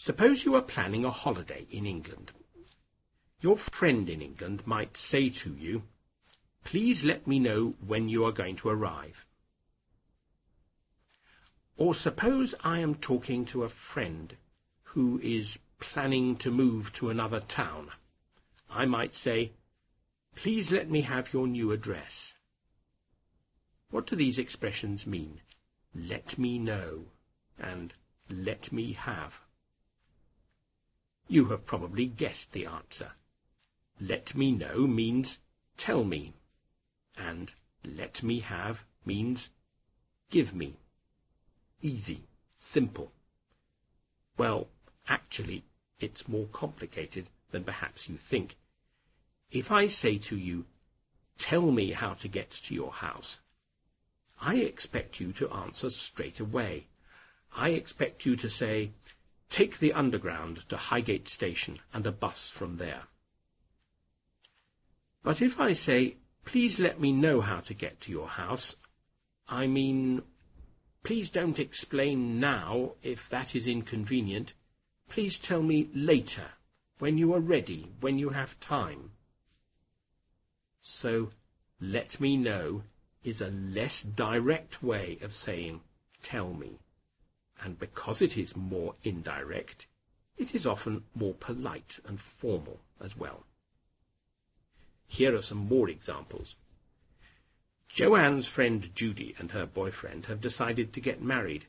Suppose you are planning a holiday in England. Your friend in England might say to you, Please let me know when you are going to arrive. Or suppose I am talking to a friend who is planning to move to another town. I might say, Please let me have your new address. What do these expressions mean? Let me know and let me have. You have probably guessed the answer. Let me know means tell me, and let me have means give me. Easy, simple. Well, actually, it's more complicated than perhaps you think. If I say to you, tell me how to get to your house, I expect you to answer straight away. I expect you to say, take the underground to Highgate Station and a bus from there. But if I say, please let me know how to get to your house, I mean, please don't explain now if that is inconvenient. Please tell me later, when you are ready, when you have time. So, let me know is a less direct way of saying, tell me. And because it is more indirect, it is often more polite and formal as well. Here are some more examples. Joanne's friend Judy and her boyfriend have decided to get married.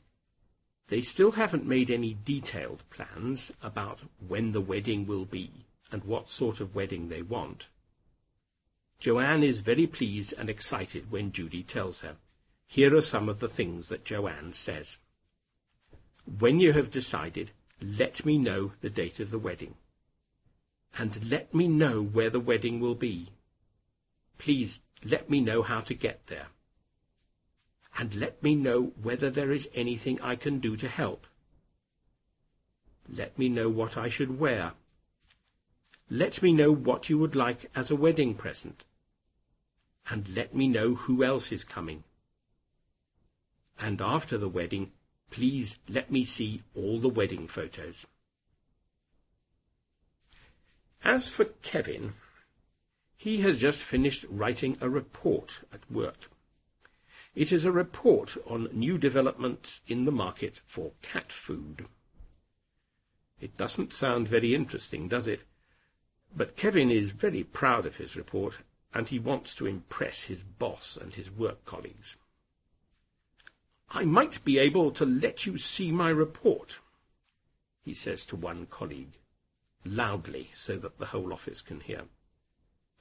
They still haven't made any detailed plans about when the wedding will be and what sort of wedding they want. Joanne is very pleased and excited when Judy tells her. Here are some of the things that Joanne says. When you have decided, let me know the date of the wedding. And let me know where the wedding will be. Please let me know how to get there. And let me know whether there is anything I can do to help. Let me know what I should wear. Let me know what you would like as a wedding present and let me know who else is coming. And after the wedding, please let me see all the wedding photos. As for Kevin, he has just finished writing a report at work. It is a report on new developments in the market for cat food. It doesn't sound very interesting, does it? But Kevin is very proud of his report and he wants to impress his boss and his work colleagues. I might be able to let you see my report, he says to one colleague, loudly so that the whole office can hear.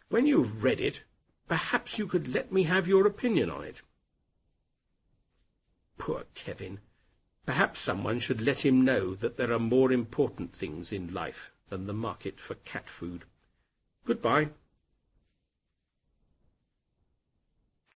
When you've read it, perhaps you could let me have your opinion on it. Poor Kevin. Perhaps someone should let him know that there are more important things in life than the market for cat food. Goodbye.